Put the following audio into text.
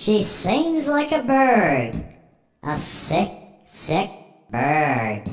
She sings like a bird, a sick, sick bird.